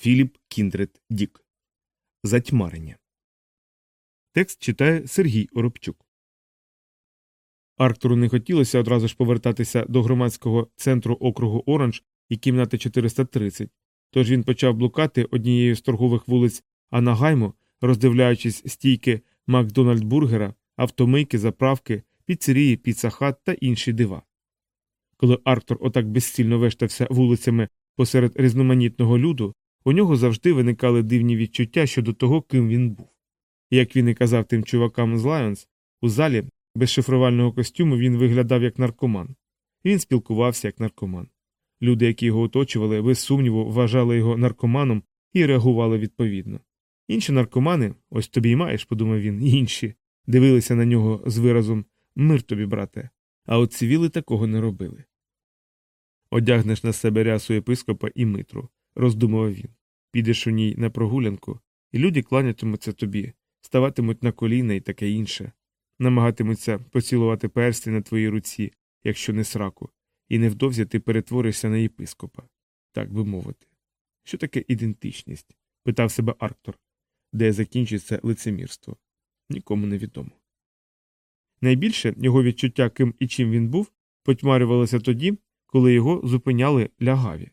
Філіп Кіндрет Дік. Затьмарення. Текст читає Сергій Оробчук. Арктуру не хотілося одразу ж повертатися до громадського центру округу Оранж і кімнати 430, тож він почав блукати однією з торгових вулиць Анагайму, роздивляючись стійки Макдональд Бургера, автомийки, заправки, піцерії, піцахат та інші дива. Коли Арктур отак безцільно вештався вулицями посеред різноманітного люду, у нього завжди виникали дивні відчуття щодо того, ким він був. Як він і казав тим чувакам з Лайонс, у залі без шифрувального костюму він виглядав як наркоман. Він спілкувався як наркоман. Люди, які його оточували, без сумніву, вважали його наркоманом і реагували відповідно. Інші наркомани, ось тобі й маєш, подумав він, інші, дивилися на нього з виразом Мир тобі, брате, а от цивіли такого не робили. Одягнеш на себе рясу єпископа і митру, роздумував він. Підеш у ній на прогулянку, і люди кланятимуться тобі, ставатимуть на коліна і таке інше, намагатимуться поцілувати персті на твоїй руці, якщо не сраку, і невдовзі ти перетворишся на єпископа, так би мовити. Що таке ідентичність? питав себе Арктор, де закінчиться лицемірство. Нікому не відомо. Найбільше його відчуття, ким і чим він був, потьмарювалося тоді, коли його зупиняли лягаві.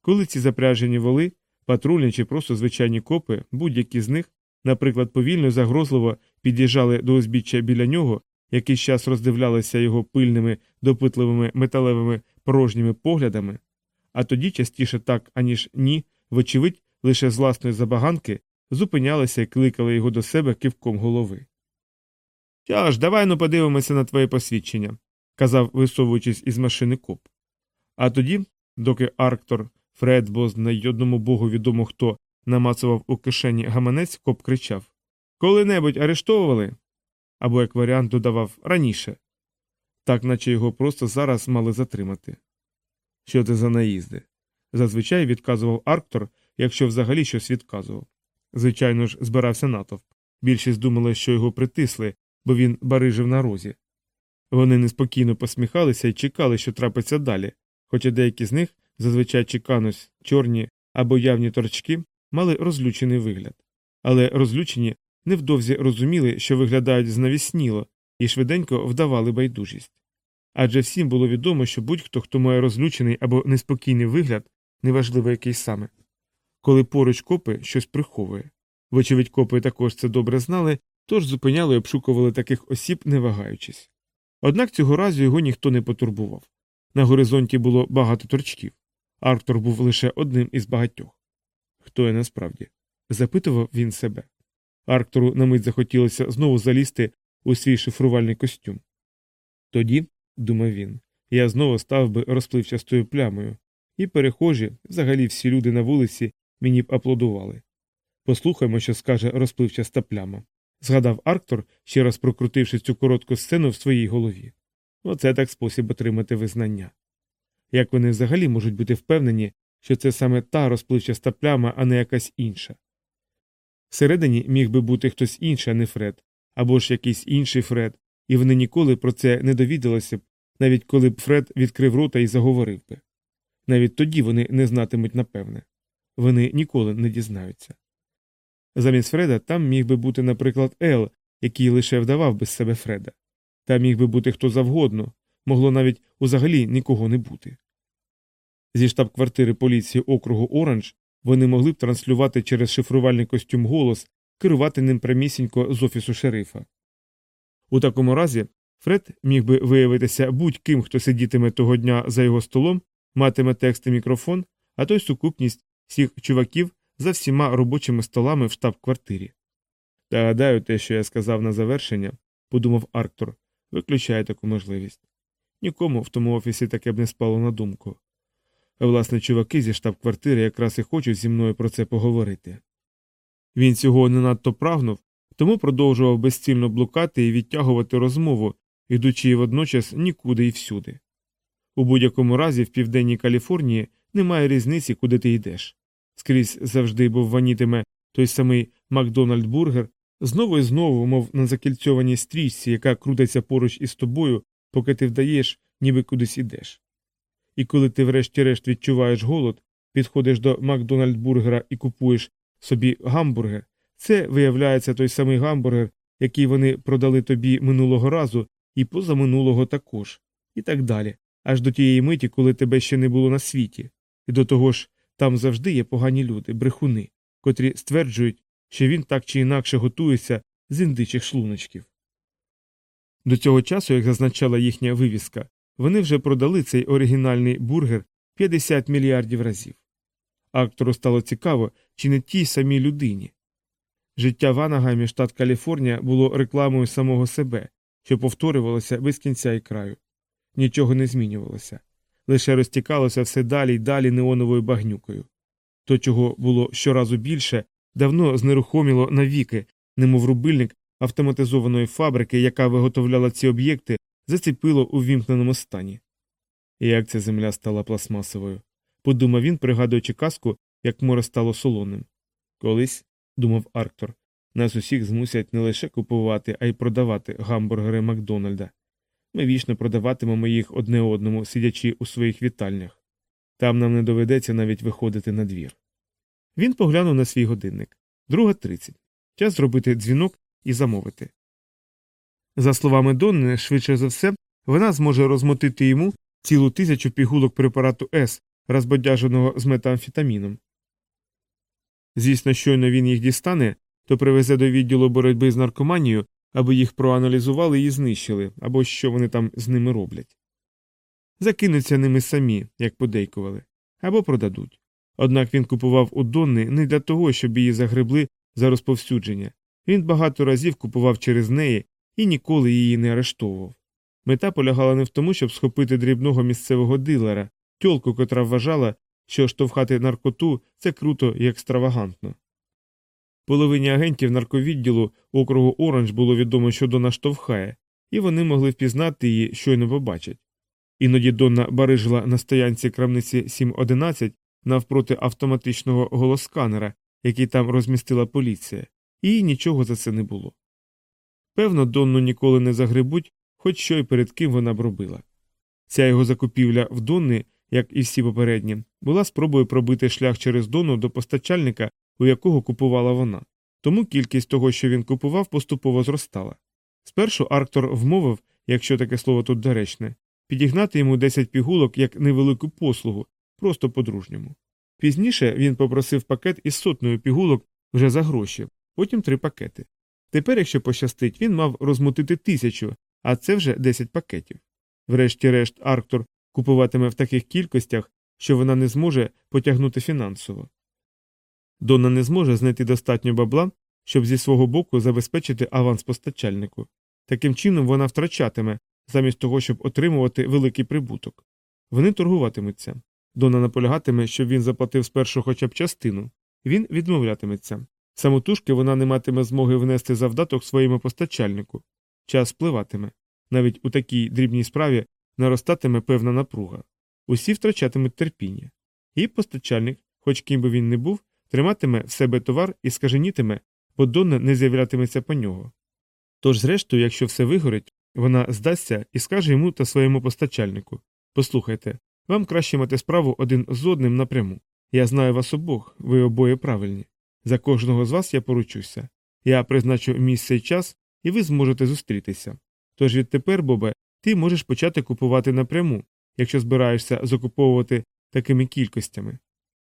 Коли ці запряжені воли, патрульні чи просто звичайні копи, будь-які з них, наприклад, повільно загрозливо під'їжджали до узбіччя біля нього, якийсь час роздивлялися його пильними, допитливими металевими порожніми поглядами, а тоді частіше так, аніж ні, вочевидь, лише з власної забаганки, зупинялися і кликали його до себе кивком голови. Що ж, давай ну подивимося на твоє посвідчення, казав, висовуючись із машини коп. А тоді, доки Арктор, Фред, бо й одному богу відомо хто намацував у кишені гаманець, коп кричав Коли-небудь арештовували? Або, як варіант, додавав раніше. Так наче його просто зараз мали затримати. Що це за наїзди? Зазвичай відказував Арктор, якщо взагалі щось відказував. Звичайно ж, збирався натовп. Більшість думали, що його притисли, бо він барижив на розі. Вони неспокійно посміхалися і чекали, що трапиться далі, хоча деякі з них, зазвичай чеканось, чорні або явні торчки, мали розлючений вигляд. Але розлючені невдовзі розуміли, що виглядають знавісніло, і швиденько вдавали байдужість. Адже всім було відомо, що будь-хто, хто має розлючений або неспокійний вигляд, неважливо який саме, коли поруч копи щось приховує. Вочевидь, копи також це добре знали, тож зупиняли і обшукували таких осіб, не вагаючись. Однак цього разу його ніхто не потурбував. На горизонті було багато торчків. Арктор був лише одним із багатьох. Хто я насправді? запитував він себе. Арктору на мить захотілося знову залізти у свій шифрувальний костюм. Тоді, думав він, я знову став би розпливчастою плямою, і перехожі, взагалі всі люди на вулиці, мені б аплодували. Послухаймо, що скаже розпливчаста пляма згадав Арктор, ще раз прокрутивши цю коротку сцену в своїй голові. Оце так спосіб отримати визнання. Як вони взагалі можуть бути впевнені, що це саме та розпливчаста пляма, а не якась інша? Всередині міг би бути хтось інший, а не Фред, або ж якийсь інший Фред, і вони ніколи про це не довідалися б, навіть коли б Фред відкрив рота і заговорив би. Навіть тоді вони не знатимуть напевне. Вони ніколи не дізнаються. Замість Фреда там міг би бути, наприклад, Ел, який лише вдавав без себе Фреда. Там міг би бути хто завгодно, могло навіть узагалі нікого не бути. Зі штаб-квартири поліції округу Оранж вони могли б транслювати через шифрувальний костюм голос, керувати ним прямісінько з офісу шерифа. У такому разі Фред міг би виявитися будь-ким, хто сидітиме того дня за його столом, матиме текст і мікрофон, а то й сукупність всіх чуваків за всіма робочими столами в штаб-квартирі. Та гадаю, те, що я сказав на завершення, подумав Арктор, виключає таку можливість. Нікому в тому офісі таке б не спало на думку. власне, чуваки зі штаб-квартири якраз і хочуть зі мною про це поговорити. Він цього не надто прагнув, тому продовжував безцільно блукати і відтягувати розмову, ідучи водночас нікуди і всюди. У будь-якому разі в південній Каліфорнії немає різниці, куди ти йдеш скрізь завжди був ванітиме той самий Макдональд Бургер, знову і знову, мов на закільцьованій стрічці, яка крутиться поруч із тобою, поки ти вдаєш, ніби кудись ідеш. І коли ти врешті-решт відчуваєш голод, підходиш до Макдональдбургера і купуєш собі гамбургер, це виявляється той самий гамбургер, який вони продали тобі минулого разу і позаминулого також, і так далі, аж до тієї миті, коли тебе ще не було на світі. І до того ж, там завжди є погані люди, брехуни, котрі стверджують, що він так чи інакше готується з індичих шлуночків. До цього часу, як зазначала їхня вивіска, вони вже продали цей оригінальний бургер 50 мільярдів разів. Актору стало цікаво, чи не тій самій людині. Життя в Анагамі, штат Каліфорнія, було рекламою самого себе, що повторювалося без кінця і краю. Нічого не змінювалося, лише розтікалося все далі й далі неоновою багнюкою. То, чого було щоразу більше, давно знерухоміло навіки, немов рубильник автоматизованої фабрики, яка виготовляла ці об'єкти, заціпило у вімкненому стані. І як ця земля стала пластмасовою, подумав він, пригадуючи казку, як море стало солоним. Колись, думав Арктор, нас усіх змусять не лише купувати, а й продавати гамбургери Макдональда. Ми вічно продаватимемо їх одне одному, сидячи у своїх вітальнях. Там нам не доведеться навіть виходити на двір. Він поглянув на свій годинник. Друга тридцять. Час зробити дзвінок і замовити. За словами Донни, швидше за все, вона зможе розмотити йому цілу тисячу пігулок препарату С, розбодяженого з метамфетаміном. Звісно, щойно він їх дістане, то привезе до відділу боротьби з наркоманією, аби їх проаналізували і знищили, або що вони там з ними роблять. Закинуться ними самі, як подейкували, або продадуть. Однак він купував у Донни не для того, щоб її загребли за розповсюдження. Він багато разів купував через неї і ніколи її не арештовував. Мета полягала не в тому, щоб схопити дрібного місцевого дилера, тьолку, котра вважала, що штовхати наркоту це круто і екстравагантно. Половині агентів нарковідділу округу Оранж було відомо, що Дона штовхає, і вони могли впізнати її, щойно побачать. Іноді Донна барижила на стоянці крамниці 711 навпроти автоматичного голосканера, який там розмістила поліція, і нічого за це не було. Певно, Донну ніколи не загребуть, хоч що й перед ким вона б робила. Ця його закупівля в Донни, як і всі попередні, була спробою пробити шлях через Донну до постачальника, у якого купувала вона, тому кількість того, що він купував, поступово зростала. Спершу Арктор вмовив, якщо таке слово тут доречне, підігнати йому 10 пігулок як невелику послугу, просто по-дружньому. Пізніше він попросив пакет із сотнею пігулок вже за гроші, потім три пакети. Тепер, якщо пощастить, він мав розмутити тисячу, а це вже 10 пакетів. Врешті-решт, Арктор купуватиме в таких кількостях, що вона не зможе потягнути фінансово. Донна не зможе знайти достатньо бабла, щоб зі свого боку забезпечити аванс постачальнику. Таким чином вона втрачатиме, замість того, щоб отримувати великий прибуток. Вони торгуватимуться. Дона наполягатиме, щоб він заплатив спершу хоча б частину, він відмовлятиметься. Самотужки вона не матиме змоги внести завдаток своєму постачальнику. Час спливатиме. Навіть у такій дрібній справі наростатиме певна напруга. Усі втрачатимуть терпіння. І постачальник, хоч ким би він не був, триматиме в себе товар і скаженітиме, бо Донна не з'являтиметься по нього. Тож, зрештою, якщо все вигорить, вона здасться і скаже йому та своєму постачальнику Послухайте, вам краще мати справу один з одним напряму. Я знаю вас обох, ви обоє правильні. За кожного з вас я поручуся. Я призначу місце і час, і ви зможете зустрітися. Тож відтепер, Бобе, ти можеш почати купувати напряму, якщо збираєшся закуповувати такими кількостями.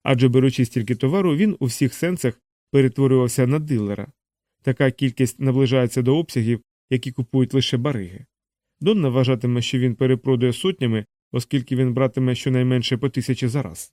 Адже беручи стільки товару, він у всіх сенсах перетворювався на дилера. Така кількість наближається до обсягів, які купують лише бариги. Донна вважатиме, що він перепродує сотнями, оскільки він братиме щонайменше по тисячі за раз.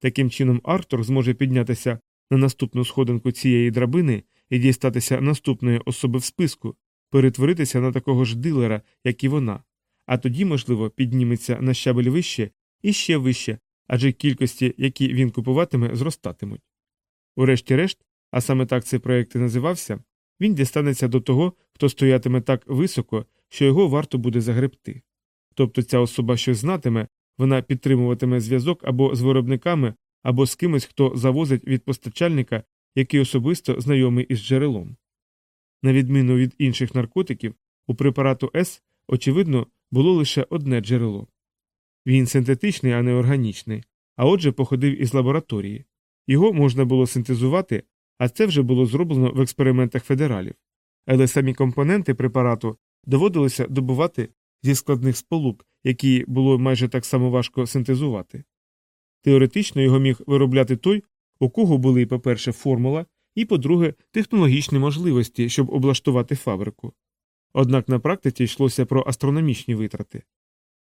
Таким чином, Артур зможе піднятися на наступну сходинку цієї драбини і дістатися наступної особи в списку, перетворитися на такого ж дилера, як і вона, а тоді, можливо, підніметься на щабель вище і ще вище, адже кількості, які він купуватиме, зростатимуть. Урешті-решт, а саме так цей проєкт і називався, він дістанеться до того, хто стоятиме так високо, що його варто буде загребти. Тобто ця особа щось знатиме, вона підтримуватиме зв'язок або з виробниками, або з кимось, хто завозить від постачальника, який особисто знайомий із джерелом. На відміну від інших наркотиків, у препарату С, очевидно, було лише одне джерело. Він синтетичний, а не органічний, а отже, походив із лабораторії. Його можна було синтезувати, а це вже було зроблено в експериментах федералів. Але самі компоненти препарату доводилося добувати зі складних сполук, які було майже так само важко синтезувати. Теоретично його міг виробляти той, у кого були, по-перше, формула, і, по-друге, технологічні можливості, щоб облаштувати фабрику. Однак на практиці йшлося про астрономічні витрати.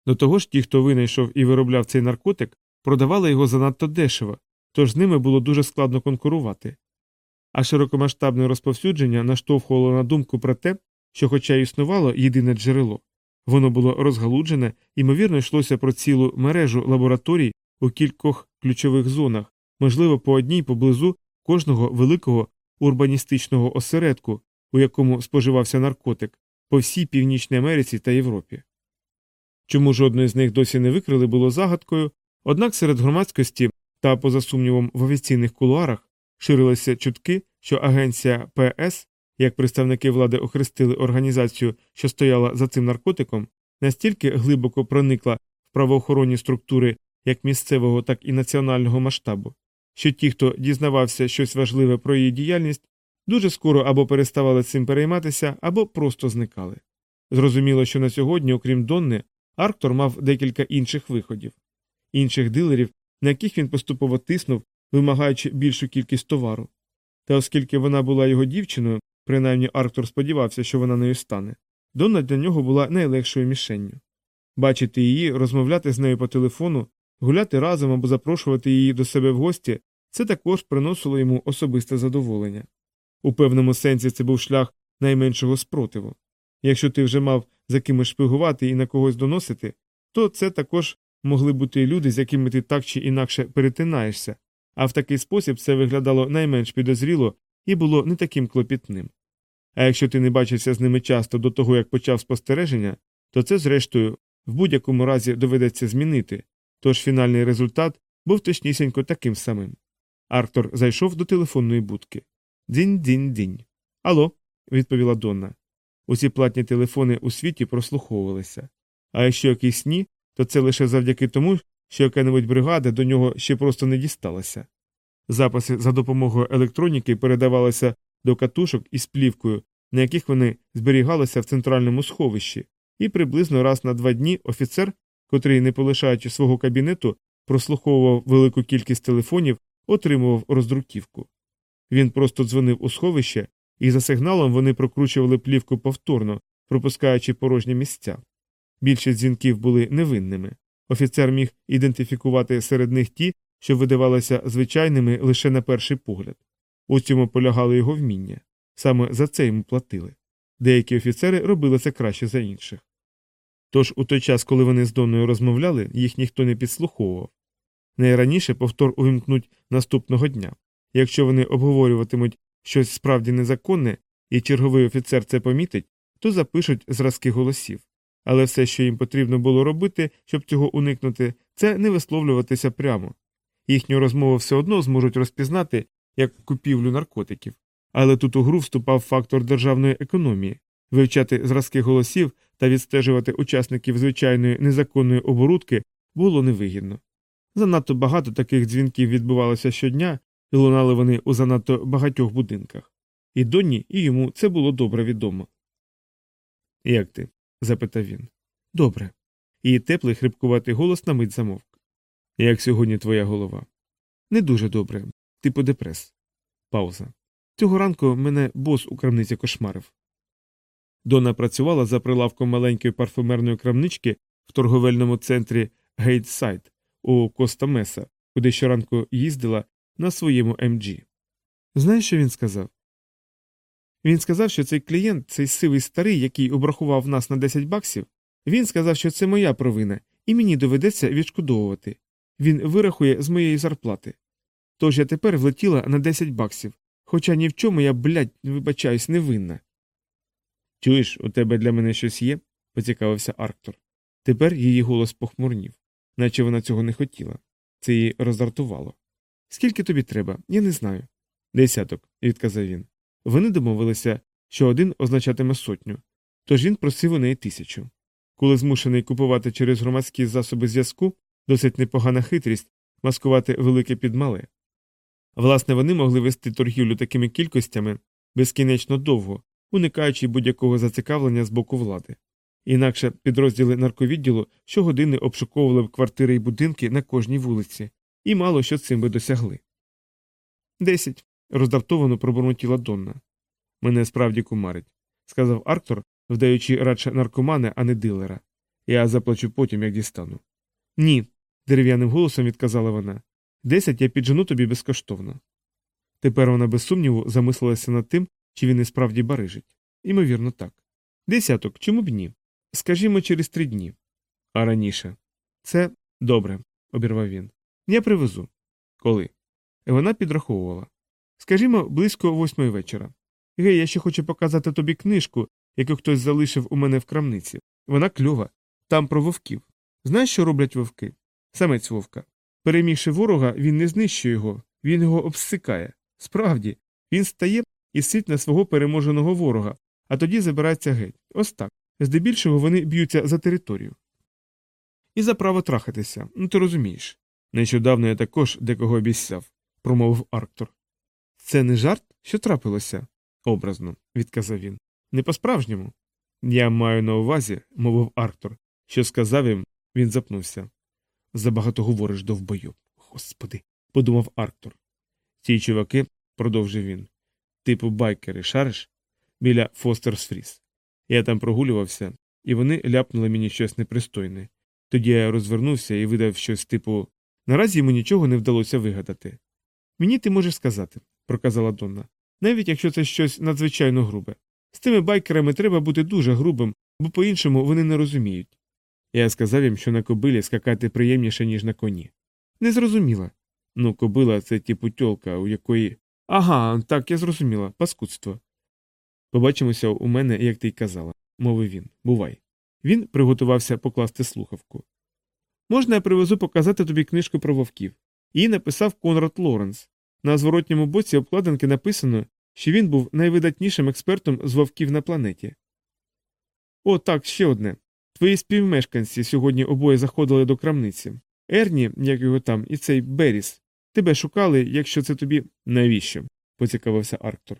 До того ж, ті, хто винайшов і виробляв цей наркотик, продавали його занадто дешево, тож з ними було дуже складно конкурувати. А широкомасштабне розповсюдження наштовхувало на думку про те, що, хоча існувало єдине джерело, воно було розгалуджене, ймовірно, йшлося про цілу мережу лабораторій у кількох ключових зонах, можливо, по одній поблизу кожного великого урбаністичного осередку, у якому споживався наркотик, по всій Північній Америці та Європі. Чому жодної з них досі не викрили, було загадкою, однак серед громадськості та, поза сумнівом, в офіційних кулуарах ширилися чутки, що агенція ПС, як представники влади охрестили організацію, що стояла за цим наркотиком, настільки глибоко проникла в правоохоронні структури як місцевого, так і національного масштабу, що ті, хто дізнавався щось важливе про її діяльність, дуже скоро або переставали цим перейматися, або просто зникали. Зрозуміло, що на сьогодні, окрім Донни, Арктор мав декілька інших виходів, інших дилерів, на яких він поступово тиснув, вимагаючи більшу кількість товару. Та оскільки вона була його дівчиною, принаймні Арктор сподівався, що вона нею стане, Донна для нього була найлегшою мішенню. Бачити її, розмовляти з нею по телефону, гуляти разом або запрошувати її до себе в гості це також приносило йому особисте задоволення. У певному сенсі це був шлях найменшого спротиву. Якщо ти вже мав за кимось шпигувати і на когось доносити, то це також могли бути люди, з якими ти так чи інакше перетинаєшся, а в такий спосіб це виглядало найменш підозріло і було не таким клопітним. А якщо ти не бачився з ними часто до того, як почав спостереження, то це, зрештою, в будь-якому разі доведеться змінити, тож фінальний результат був точнісінько таким самим. Арктор зайшов до телефонної будки. Дзінь-дзінь-дзінь. Алло, відповіла Донна. Усі платні телефони у світі прослуховувалися. А якщо якийсь ні, то це лише завдяки тому, що яка-небудь бригада до нього ще просто не дісталася. Записи за допомогою електроніки передавалися до катушок із плівкою, на яких вони зберігалися в центральному сховищі, і приблизно раз на два дні офіцер, котрий, не полишаючи свого кабінету, прослуховував велику кількість телефонів, отримував роздруківку. Він просто дзвонив у сховище, і за сигналом вони прокручували плівку повторно, пропускаючи порожні місця. Більшість дзвінків були невинними. Офіцер міг ідентифікувати серед них ті, що видавалися звичайними лише на перший погляд. У цьому полягало його вміння. Саме за це йому платили. Деякі офіцери робили це краще за інших. Тож у той час, коли вони з Донною розмовляли, їх ніхто не підслуховував. Найраніше повтор увімкнуть наступного дня. Якщо вони обговорюватимуть щось справді незаконне, і черговий офіцер це помітить, то запишуть зразки голосів. Але все, що їм потрібно було робити, щоб цього уникнути, це не висловлюватися прямо. Їхню розмову все одно зможуть розпізнати як купівлю наркотиків. Але тут у гру вступав фактор державної економії вивчати зразки голосів та відстежувати учасників звичайної незаконної оборудки було невигідно. Занадто багато таких дзвінків відбувалося щодня, і лунали вони у занадто багатьох будинках. І Донні, і йому це було добре відомо. Як ти? запитав він. Добре. Її теплий хрипкуватий голос на мить замовк. Як сьогодні твоя голова? Не дуже добре. Типу депрес. Пауза. Цього ранку мене бос у крамниці кошмарив. Дона працювала за прилавком маленької парфумерної крамнички в торговельному центрі Гейтсайд у Коста Меса, куди щоранку їздила на своєму МГ. Знаєш, що він сказав? Він сказав, що цей клієнт, цей сивий старий, який обрахував нас на 10 баксів, він сказав, що це моя провина, і мені доведеться відшкодовувати. Він вирахує з моєї зарплати. Тож я тепер влетіла на 10 баксів, хоча ні в чому я, блядь, вибачаюсь, невинна. Чуєш, у тебе для мене щось є? поцікавився Арктор. Тепер її голос похмурнів, наче вона цього не хотіла. Це її роздратувало. Скільки тобі треба, я не знаю. Десяток, відказав він. Вони домовилися, що один означатиме сотню, тож він просив у неї тисячу. Коли змушений купувати через громадські засоби зв'язку, досить непогана хитрість, маскувати велике під мале. Власне, вони могли вести торгівлю такими кількостями безкінечно довго, уникаючи будь-якого зацікавлення з боку влади. Інакше підрозділи нарковідділу щогодини обшуковували б квартири і будинки на кожній вулиці, і мало що цим би досягли. Десять. роздавтовано пробурмотіла Донна. Мене справді кумарить, сказав Арктор, вдаючи радше наркомана, а не дилера. Я заплачу потім, як дістану. Ні, дерев'яним голосом відказала вона. Десять я піджену тобі безкоштовно. Тепер вона без сумніву замислилася над тим, чи він і справді барижить. Імовірно, так. Десяток, чому б ні? Скажімо, через три дні. А раніше. Це добре, обірвав він. Я привезу. Коли? Вона підраховувала. Скажімо, близько восьмої вечора. Гей, я ще хочу показати тобі книжку, яку хтось залишив у мене в крамниці. Вона кльова. Там про вовків. Знаєш, що роблять вовки? Самець вовка. Перемігши ворога, він не знищує його, він його обсикає. Справді, він стає і сить на свого переможеного ворога, а тоді забирається геть. Ось так. Здебільшого вони б'ються за територію. І за право трахатися, ну ти розумієш. Нещодавно я також декого обіцяв, промовив Арктор. Це не жарт, що трапилося? образно, відказав він. Не по-справжньому. Я маю на увазі, мовив Арктор, що сказав їм, він запнувся. Забагато говориш довбою. Господи, подумав Арктор. Ці чуваки, продовжив він, типу байкери, шариш? Біля Фостерс Фріс. Я там прогулювався, і вони ляпнули мені щось непристойне. Тоді я розвернувся і видав щось типу наразі йому нічого не вдалося вигадати. Мені ти можеш сказати, проказала Донна, навіть якщо це щось надзвичайно грубе. З тими байкерами треба бути дуже грубим, бо по іншому вони не розуміють. Я сказав їм, що на кобилі скакати приємніше, ніж на коні. Не зрозуміла. Ну, кобила це типу тьолка, у якої. Ага, так, я зрозуміла, паскудство. Побачимося у мене, як ти й казала, мовив він. Бувай. Він приготувався покласти слухавку. Можна я привезу показати тобі книжку про вовків. Її написав Конрад Лоренс. На зворотньому боці обкладинки написано, що він був найвидатнішим експертом з вовків на планеті. О, так, ще одне. Твої співмешканці сьогодні обоє заходили до крамниці. Ерні, як його там, і цей Беріс. Тебе шукали, якщо це тобі. Навіщо? поцікавився Арктор.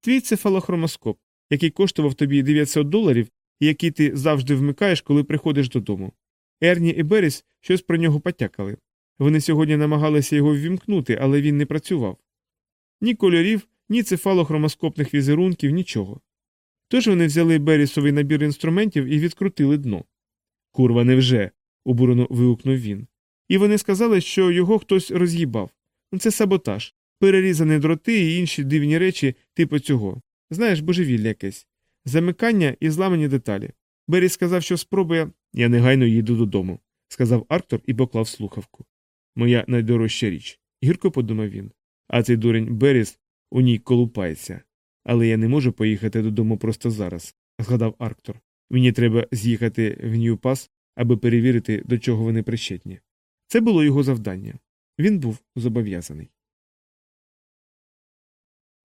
Твій цефалохромоскоп, який коштував тобі 900 доларів і який ти завжди вмикаєш, коли приходиш додому. Ерні і Беріс щось про нього потякали. Вони сьогодні намагалися його ввімкнути, але він не працював. Ні кольорів, ні цефалохромоскопних візерунків, нічого. Тож вони взяли Берісовий набір інструментів і відкрутили дно. Курва, невже. обурено вигукнув він. І вони сказали, що його хтось роз'їбав. Це саботаж, перерізані дроти і інші дивні речі, типу цього. Знаєш, божевілля якесь. Замикання і зламані деталі. Беріс сказав, що спробує. Я негайно їду додому, сказав Арктор і поклав слухавку. Моя найдорожча річ. Гірко подумав він. А цей дурень Беріс у ній колупається. Але я не можу поїхати додому просто зараз, згадав Арктор. Мені треба з'їхати в Нью-Пас, аби перевірити, до чого вони причетні. Це було його завдання. Він був зобов'язаний.